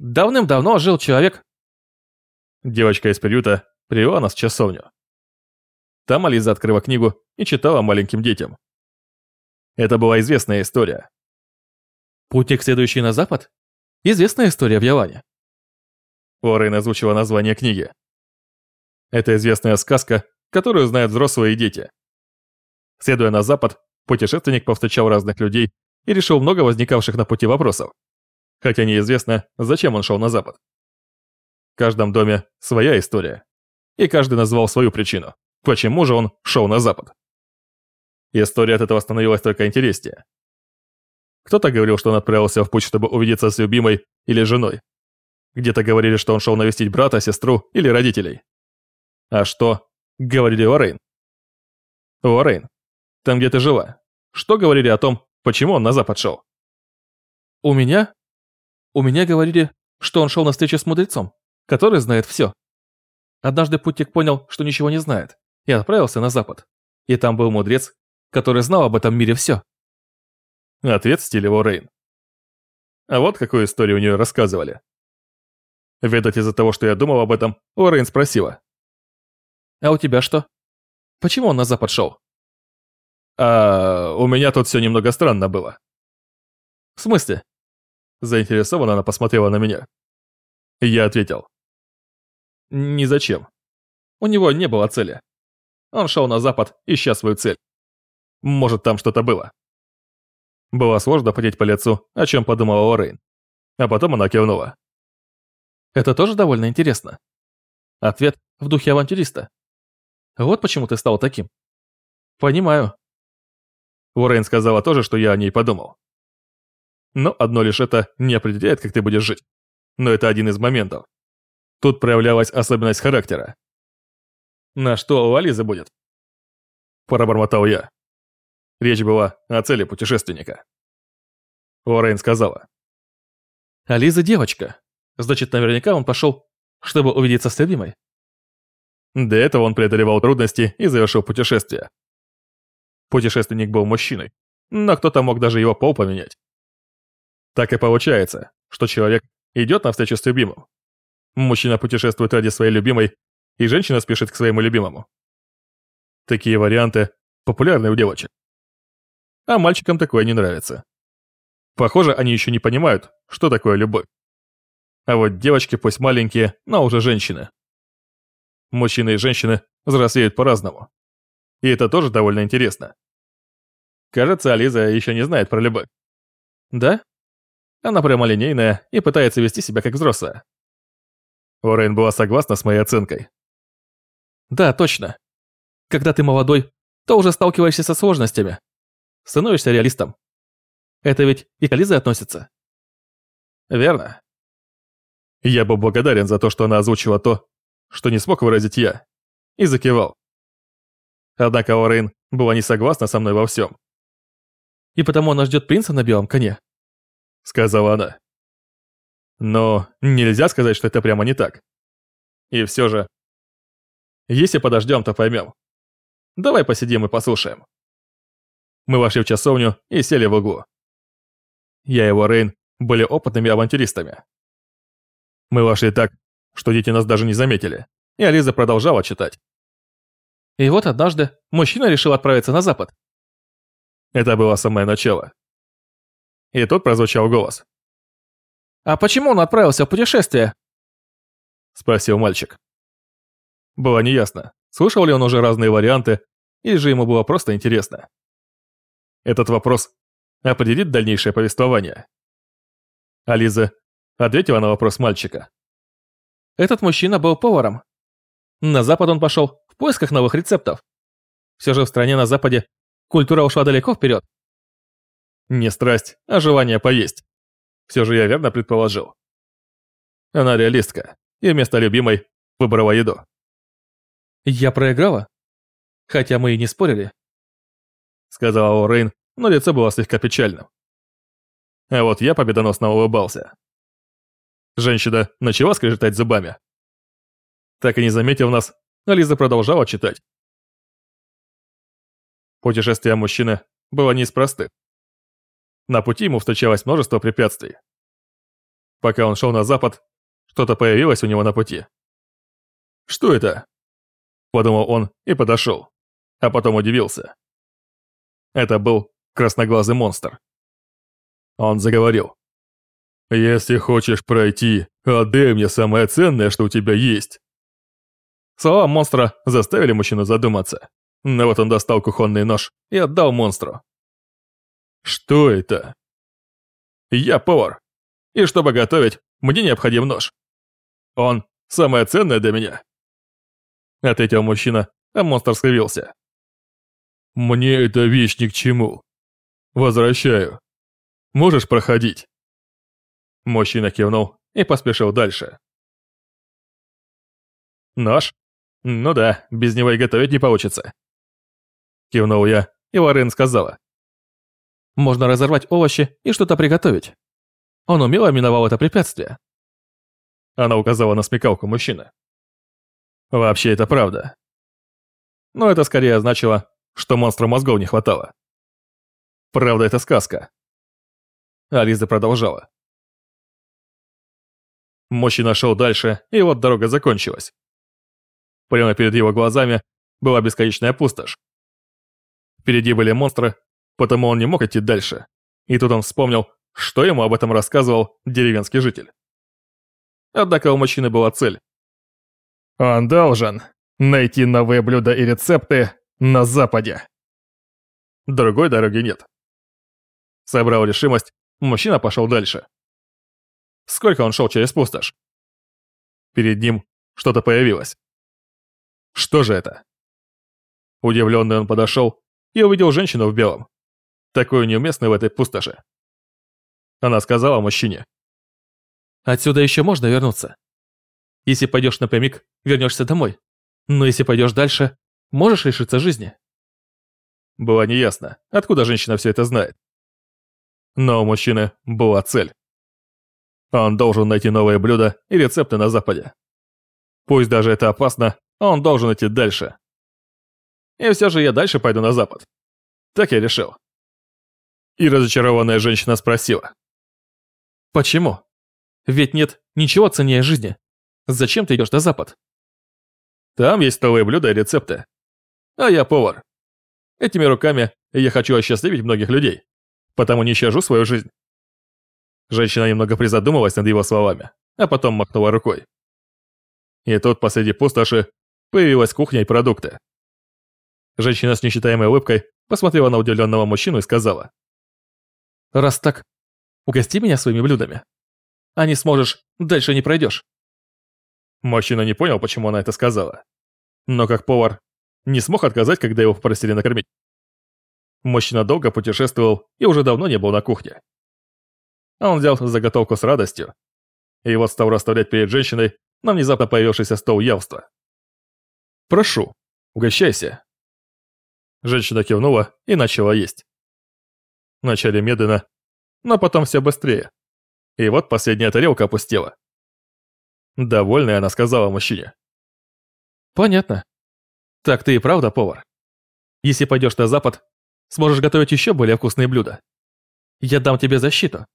Давным-давно жил человек...» Девочка из приюта привела нас в часовню. Там Ализа открыла книгу и читала маленьким детям. Это была известная история. «Путник, следующий на запад?» Известная история в Яване. Уоррен озвучила название книги. Это известная сказка, которую знают взрослые и дети. Следуя на запад, путешественник повстречал разных людей и решил много возникавших на пути вопросов. Хотя неизвестно, зачем он шел на запад. В каждом доме своя история. И каждый назвал свою причину, почему же он шел на запад. История от этого становилась только интереснее. Кто-то говорил, что он отправился в путь, чтобы увидеться с любимой или женой. Где-то говорили, что он шел навестить брата, сестру или родителей. А что говорили Лоррейн? Лоррейн, там где ты жила, что говорили о том, почему он на запад шел? У меня? У меня говорили, что он шел на встречу с мудрецом, который знает все. Однажды путник понял, что ничего не знает, и отправился на запад. И там был мудрец, который знал об этом мире все. Ответ в стиле Лоррейн. А вот какую историю у нее рассказывали. Ведать из-за того, что я думал об этом, Лоррейн спросила. «А у тебя что? Почему он на запад шел?» «А у меня тут все немного странно было». «В смысле?» Заинтересованно она посмотрела на меня. Я ответил. «Ни зачем. У него не было цели. Он шел на запад, ища свою цель. Может, там что-то было». Было сложно понять по лицу, о чем подумала Лоррейн. А потом она кивнула. Это тоже довольно интересно. Ответ в духе авантюриста. Вот почему ты стал таким. Понимаю. Уоррен сказала тоже, что я о ней подумал. Но одно лишь это не определяет, как ты будешь жить. Но это один из моментов. Тут проявлялась особенность характера. На что у Ализы будет? Пробормотал я. Речь была о цели путешественника. Уоррен сказала. Ализа девочка. Значит, наверняка он пошел, чтобы увидеться с любимой. До этого он преодолевал трудности и завершил путешествие. Путешественник был мужчиной, но кто-то мог даже его пол поменять. Так и получается, что человек идет навстречу с любимым. Мужчина путешествует ради своей любимой, и женщина спешит к своему любимому. Такие варианты популярны у девочек. А мальчикам такое не нравится. Похоже, они еще не понимают, что такое любовь. А вот девочки, пусть маленькие, но уже женщины. Мужчины и женщины взрослеют по-разному. И это тоже довольно интересно. Кажется, Ализа еще не знает про любовь. Да? Она прямолинейная и пытается вести себя как взрослая. Уоррен была согласна с моей оценкой. Да, точно. Когда ты молодой, то уже сталкиваешься со сложностями. Становишься реалистом. Это ведь и к Ализе относится. Верно. Я был благодарен за то, что она озвучила то, что не смог выразить я, и закивал. Однако Лорейн была не согласна со мной во всем. «И потому она ждет принца на белом коне», — сказала она. Но нельзя сказать, что это прямо не так. И все же... Если подождем, то поймем. Давай посидим и послушаем. Мы вошли в часовню и сели в углу. Я и Лорейн были опытными авантюристами. Мы вошли так, что дети нас даже не заметили, и Ализа продолжала читать. И вот однажды мужчина решил отправиться на запад. Это было самое начало. И тут прозвучал голос. «А почему он отправился в путешествие?» Спросил мальчик. Было неясно, слышал ли он уже разные варианты, или же ему было просто интересно. Этот вопрос определит дальнейшее повествование. Ализа ответила на вопрос мальчика. Этот мужчина был поваром. На запад он пошел в поисках новых рецептов. Все же в стране на западе культура ушла далеко вперед. Не страсть, а желание поесть. Все же я верно предположил. Она реалистка, и вместо любимой выбрала еду. Я проиграла? Хотя мы и не спорили. Сказала Орейн, но лицо было слегка печальным. А вот я победоносно улыбался. Женщина начала скрежетать зубами. Так и не заметив нас, Ализа продолжала читать. Путешествие мужчины было не из простых. На пути ему встречалось множество препятствий. Пока он шел на запад, что-то появилось у него на пути. «Что это?» Подумал он и подошел, а потом удивился. Это был красноглазый монстр. Он заговорил. «Если хочешь пройти, отдай мне самое ценное, что у тебя есть». Слова монстра заставили мужчину задуматься. Но вот он достал кухонный нож и отдал монстру. «Что это?» «Я повар. И чтобы готовить, мне необходим нож. Он самое ценное для меня». Ответил мужчина, а монстр скривился. «Мне эта вещь ни к чему. Возвращаю. Можешь проходить?» Мужчина кивнул и поспешил дальше. «Нож? Ну да, без него и готовить не получится». Кивнул я, и Лорен сказала. «Можно разорвать овощи и что-то приготовить. Он умело миновал это препятствие». Она указала на смекалку мужчины. Вообще это правда. Но это скорее значило, что монстру мозгов не хватало. Правда, это сказка. Ализа продолжала. Мужчина шел дальше, и вот дорога закончилась. Прямо перед его глазами была бесконечная пустошь. Впереди были монстры, потому он не мог идти дальше. И тут он вспомнил, что ему об этом рассказывал деревенский житель. Однако у мужчины была цель. Он должен найти новые блюда и рецепты на Западе. Другой дороги нет. Собрал решимость, мужчина пошел дальше. Сколько он шел через пустошь? Перед ним что-то появилось. Что же это? Удивленный он подошел и увидел женщину в белом, такую неуместную в этой пустоши. Она сказала мужчине. «Отсюда еще можно вернуться. Если пойдешь напрямик, вернешься домой. Но если пойдешь дальше, можешь лишиться жизни». Было неясно, откуда женщина все это знает. Но у мужчины была цель. Он должен найти новые блюда и рецепты на Западе. Пусть даже это опасно, он должен идти дальше. И все же я дальше пойду на Запад. Так я решил. И разочарованная женщина спросила. «Почему? Ведь нет ничего ценнее жизни. Зачем ты идешь на Запад?» «Там есть новые блюда и рецепты. А я повар. Этими руками я хочу осчастливить многих людей, потому не щажу свою жизнь». Женщина немного призадумалась над его словами, а потом махнула рукой. И тут посреди пустоши появилась кухня и продукты. Женщина с несчитаемой улыбкой посмотрела на удивленного мужчину и сказала. «Раз так, угости меня своими блюдами. А не сможешь, дальше не пройдешь». Мужчина не понял, почему она это сказала. Но как повар не смог отказать, когда его попросили накормить. Мужчина долго путешествовал и уже давно не был на кухне. Он взял заготовку с радостью. И вот стал расставлять перед женщиной на внезапно появившийся стол явства. «Прошу, угощайся». Женщина кивнула и начала есть. Вначале медленно, но потом все быстрее. И вот последняя тарелка опустела. Довольная она сказала мужчине. «Понятно. Так ты и правда повар. Если пойдешь на запад, сможешь готовить еще более вкусные блюда. Я дам тебе защиту».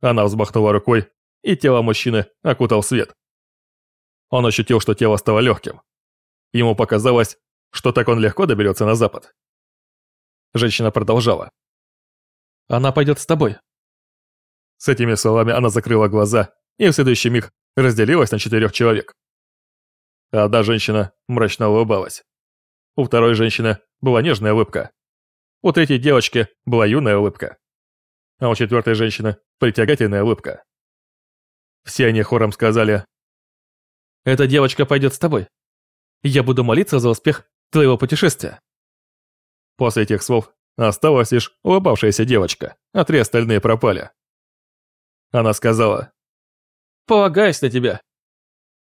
Она взмахнула рукой, и тело мужчины окутал свет. Он ощутил, что тело стало легким. Ему показалось, что так он легко доберется на запад. Женщина продолжала. «Она пойдет с тобой». С этими словами она закрыла глаза и в следующий миг разделилась на четырех человек. Одна женщина мрачно улыбалась. У второй женщины была нежная улыбка. У третьей девочки была юная улыбка. А у четвертой женщины притягательная улыбка. Все они хором сказали «Эта девочка пойдет с тобой. Я буду молиться за успех твоего путешествия». После этих слов осталась лишь улыбавшаяся девочка, а три остальные пропали. Она сказала Полагаюсь на тебя!»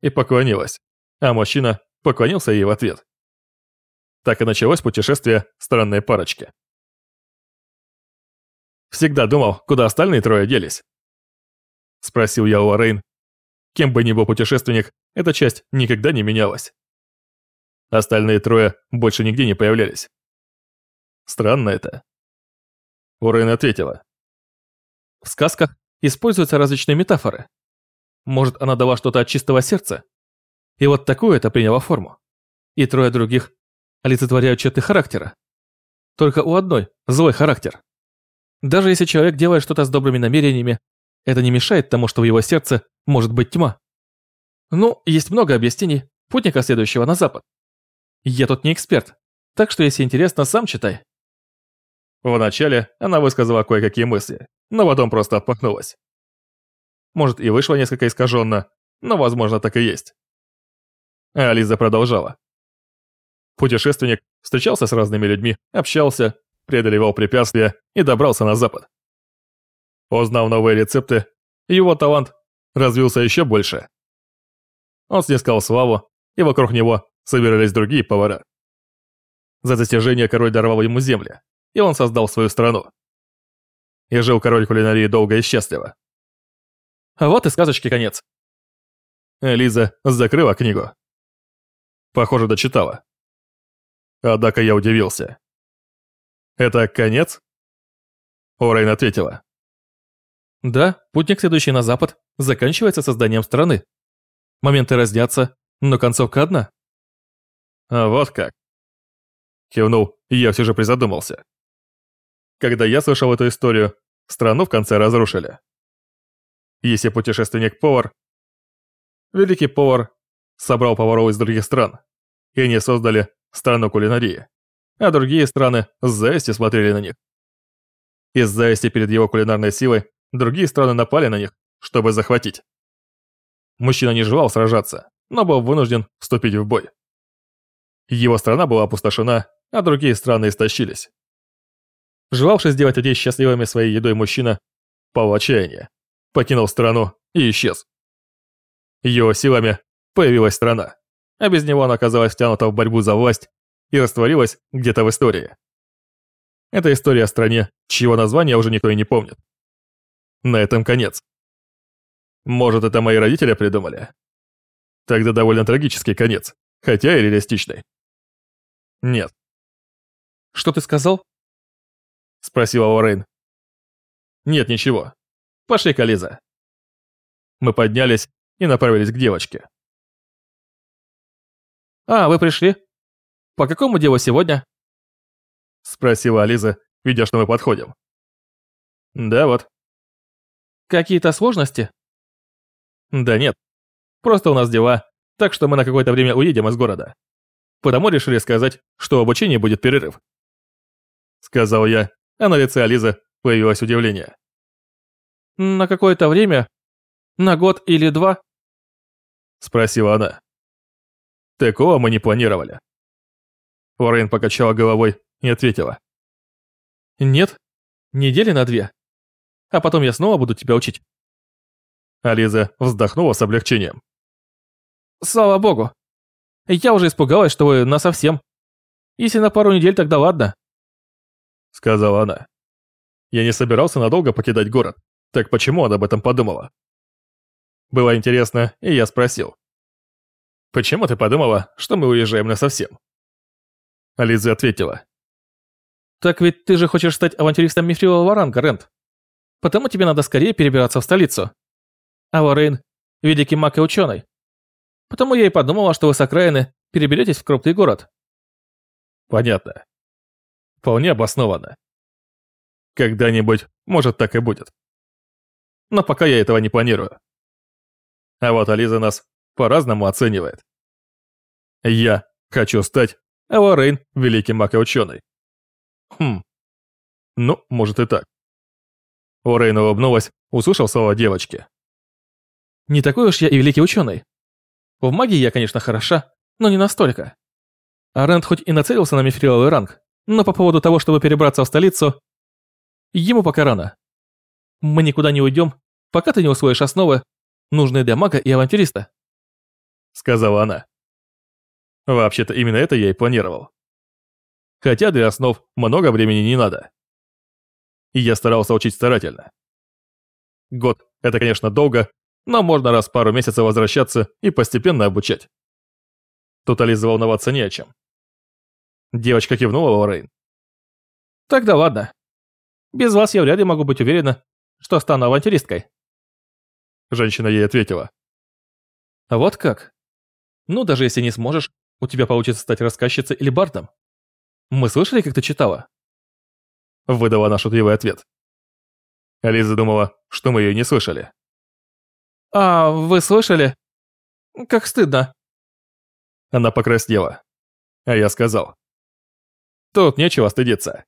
И поклонилась, а мужчина поклонился ей в ответ. Так и началось путешествие странной парочки. «Всегда думал, куда остальные трое делись?» Спросил я у Лоррейн. Кем бы ни был путешественник, эта часть никогда не менялась. Остальные трое больше нигде не появлялись. Странно это. Урейн ответила. В сказках используются различные метафоры. Может, она дала что-то от чистого сердца? И вот такую это приняло форму. И трое других олицетворяют черты характера. Только у одной злой характер. Даже если человек делает что-то с добрыми намерениями, это не мешает тому, что в его сердце может быть тьма. Ну, есть много объяснений путника, следующего на запад. Я тут не эксперт, так что если интересно, сам читай. Вначале она высказала кое-какие мысли, но потом просто отпахнулась. Может и вышло несколько искаженно, но возможно так и есть. А продолжала. Путешественник встречался с разными людьми, общался, преодолевал препятствия и добрался на запад. Узнав новые рецепты, его талант развился еще больше. Он снискал славу, и вокруг него собирались другие повара. За достижение король даровал ему земли, и он создал свою страну. И жил король кулинарии долго и счастливо. А вот и сказочки конец. Лиза закрыла книгу. Похоже, дочитала. Однако я удивился. «Это конец?» Орейн ответила. «Да, путник, следующий на запад, заканчивается созданием страны. Моменты разнятся, но концовка одна». «А вот как». Кивнул, я все же призадумался. Когда я слышал эту историю, страну в конце разрушили. Если путешественник-повар... Великий повар собрал поваров из других стран, и они создали страну кулинарии, а другие страны с завистью смотрели на них. Из зависти перед его кулинарной силой другие страны напали на них, чтобы захватить. Мужчина не желал сражаться, но был вынужден вступить в бой. Его страна была опустошена, а другие страны истощились. Желавший сделать людей счастливыми своей едой мужчина пал в отчаяние, покинул страну и исчез. Его силами появилась страна, а без него она оказалась втянута в борьбу за власть и растворилась где-то в истории. Это история о стране, чьего названия уже никто и не помнит. На этом конец. Может, это мои родители придумали? Тогда довольно трагический конец, хотя и реалистичный. Нет. «Что ты сказал?» Спросила Лоррейн. «Нет, ничего. Пошли-ка, Лиза». Мы поднялись и направились к девочке. «А, вы пришли? По какому делу сегодня?» Спросила Ализа, видя, что мы подходим. «Да вот». «Какие-то сложности?» «Да нет. Просто у нас дела, так что мы на какое-то время уедем из города. Потому решили сказать, что в обучении будет перерыв». Сказал я, а на лице Ализы появилось удивление. «На какое-то время? На год или два?» Спросила она. Такого мы не планировали. Уоррен покачала головой и ответила. Нет, недели на две. А потом я снова буду тебя учить. Ализа вздохнула с облегчением. Слава богу. Я уже испугалась, что вы насовсем. Если на пару недель, тогда ладно. Сказала она. Я не собирался надолго покидать город. Так почему он об этом подумала? Было интересно, и я спросил. «Почему ты подумала, что мы уезжаем насовсем?» Ализа ответила. «Так ведь ты же хочешь стать авантюристом мифрилового ранга, Рент. Потому тебе надо скорее перебираться в столицу. А Лоррейн – великий маг и ученый. Потому я и подумала, что вы с окраины переберетесь в крупный город». «Понятно. Вполне обоснованно. Когда-нибудь, может, так и будет. Но пока я этого не планирую. А вот Ализа нас по-разному оценивает. Я хочу стать, а Лоррейн – великий маг и ученый. Хм. Ну, может и так. Лоррейн улыбнулась, услышал слова девочки. Не такой уж я и великий ученый. В магии я, конечно, хороша, но не настолько. А Рэнд хоть и нацелился на мифриловый ранг, но по поводу того, чтобы перебраться в столицу, ему пока рано. Мы никуда не уйдем, пока ты не усвоишь основы, нужные для мага и авантюриста сказала она. Вообще-то именно это я и планировал. Хотя для основ много времени не надо. И я старался учить старательно. Год – это, конечно, долго, но можно раз в пару месяцев возвращаться и постепенно обучать. Тут Ализе волноваться не о чем. Девочка кивнула Лоррейн. «Тогда ладно. Без вас я вряд ли могу быть уверена, что стану авантюристкой». женщина ей ответила. А вот как? Ну, даже если не сможешь, у тебя получится стать рассказчицей или бардом. Мы слышали, как ты читала? Выдала наш шутливый ответ. Лиза думала, что мы ее не слышали. А, вы слышали? Как стыдно. Она покраснела. А я сказал. Тут нечего стыдиться.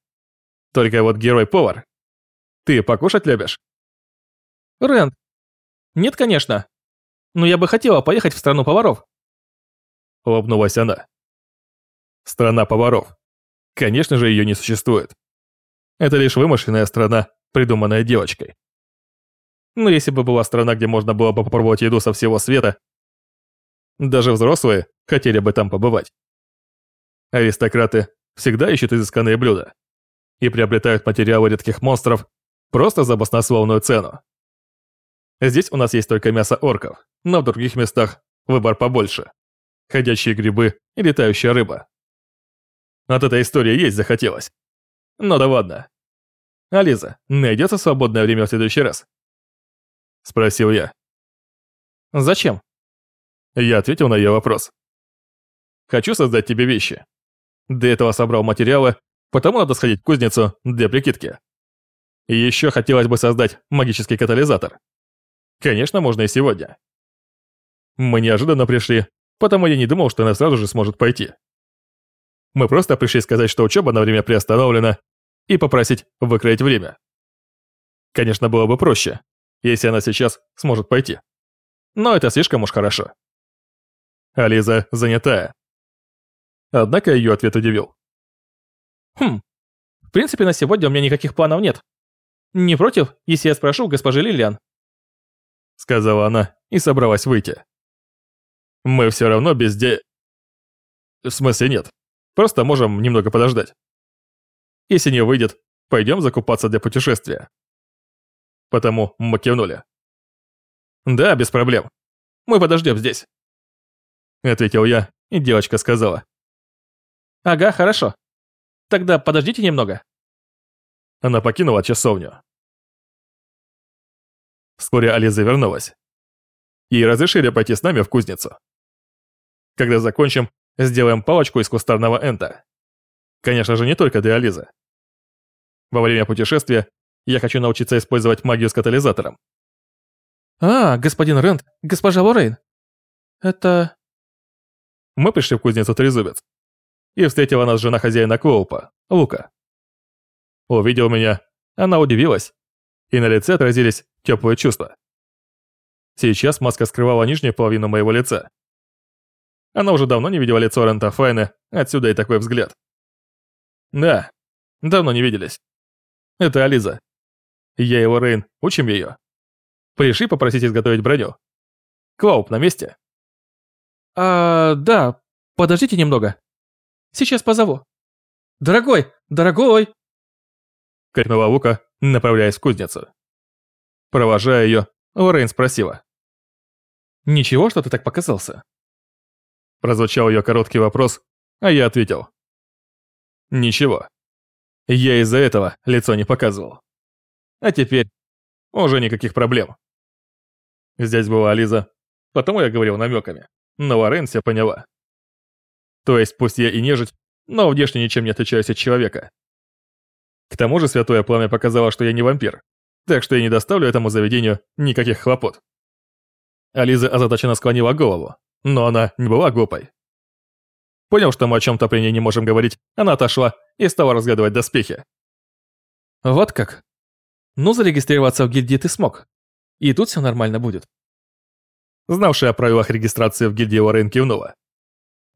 Только вот герой-повар. Ты покушать любишь? Рэнд. Нет, конечно. Но я бы хотела поехать в страну поваров. Улыбнулась она. Страна поваров. Конечно же, ее не существует. Это лишь вымышленная страна, придуманная девочкой. Но если бы была страна, где можно было бы попробовать еду со всего света, даже взрослые хотели бы там побывать. Аристократы всегда ищут изысканные блюда и приобретают материалы редких монстров просто за баснословную цену. Здесь у нас есть только мясо орков, но в других местах выбор побольше. Ходячие грибы и летающая рыба. От этой истории есть захотелось. Ну да ладно. Ализа, найдется свободное время в следующий раз? Спросил я. Зачем? Я ответил на ее вопрос. Хочу создать тебе вещи. Для этого собрал материалы, потому надо сходить в кузницу для прикидки. Еще хотелось бы создать магический катализатор. Конечно, можно и сегодня. Мы неожиданно пришли, потому я не думал, что она сразу же сможет пойти. Мы просто пришли сказать, что учеба на время приостановлена, и попросить выкроить время. Конечно, было бы проще, если она сейчас сможет пойти. Но это слишком уж хорошо. Ализа занятая. Однако ее ответ удивил. Хм, в принципе, на сегодня у меня никаких планов нет. Не против, если я спрошу госпожи Лилиан? Сказала она и собралась выйти. Мы все равно без де... В смысле нет. Просто можем немного подождать. Если не выйдет, пойдем закупаться для путешествия. Потому мы кивнули. Да, без проблем. Мы подождем здесь. Ответил я, и девочка сказала. Ага, хорошо. Тогда подождите немного. Она покинула часовню. Вскоре Ализа вернулась. Ей разрешили пойти с нами в кузницу. Когда закончим, сделаем палочку из кустарного энта. Конечно же, не только для Ализы. Во время путешествия я хочу научиться использовать магию с катализатором. А, господин Рент, госпожа Лорейн. Это... Мы пришли в кузницу Трезубец. И встретила нас жена хозяина Коупа, Лука. Увидев меня, она удивилась, и на лице отразились теплые чувства. Сейчас маска скрывала нижнюю половину моего лица. Она уже давно не видела лицо Рента Файны, отсюда и такой взгляд. Да, давно не виделись. Это Ализа. Я его Рейн, учим ее. Пришли попросить изготовить броню. Клауп на месте? А, да, подождите немного. Сейчас позову. Дорогой, дорогой! Крикнула Лука, направляясь в кузницу. Провожая ее, Лорейн спросила. «Ничего, что ты так показался?» Прозвучал ее короткий вопрос, а я ответил. «Ничего. Я из-за этого лицо не показывал. А теперь уже никаких проблем». Здесь была Ализа, потому я говорил намеками, но Лорен все поняла. То есть, пусть я и нежить, но внешне ничем не отличаюсь от человека. К тому же Святое Пламя показало, что я не вампир, так что я не доставлю этому заведению никаких хлопот. Ализа озадаченно склонила голову, но она не была глупой. Понял, что мы о чем-то при ней не можем говорить, она отошла и стала разглядывать доспехи. Вот как? Ну, зарегистрироваться в гильдии ты смог. И тут все нормально будет. Знавшая о правилах регистрации в гильдии Лорен кивнула.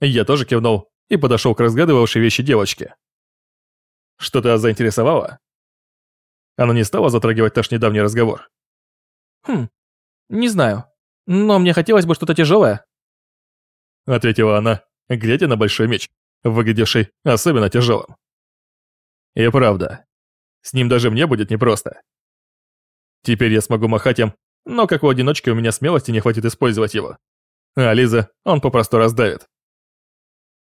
Я тоже кивнул и подошел к разгадывавшей вещи девочке. Что-то заинтересовало? Она не стала затрагивать наш недавний разговор. Хм, не знаю. Но мне хотелось бы что-то тяжелое. Ответила она, глядя на большой меч, выглядевший особенно тяжелым. И правда, с ним даже мне будет непросто. Теперь я смогу махать им, но как у одиночки у меня смелости не хватит использовать его. А Лиза он попросту раздавит.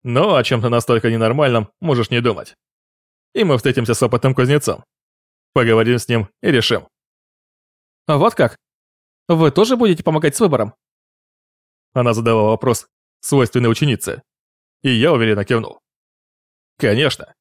Но о чем-то настолько ненормальном можешь не думать. И мы встретимся с опытным кузнецом. Поговорим с ним и решим. А вот как? Вы тоже будете помогать с выбором? Она задала вопрос, свойственный ученице. И я уверенно кивнул. Конечно.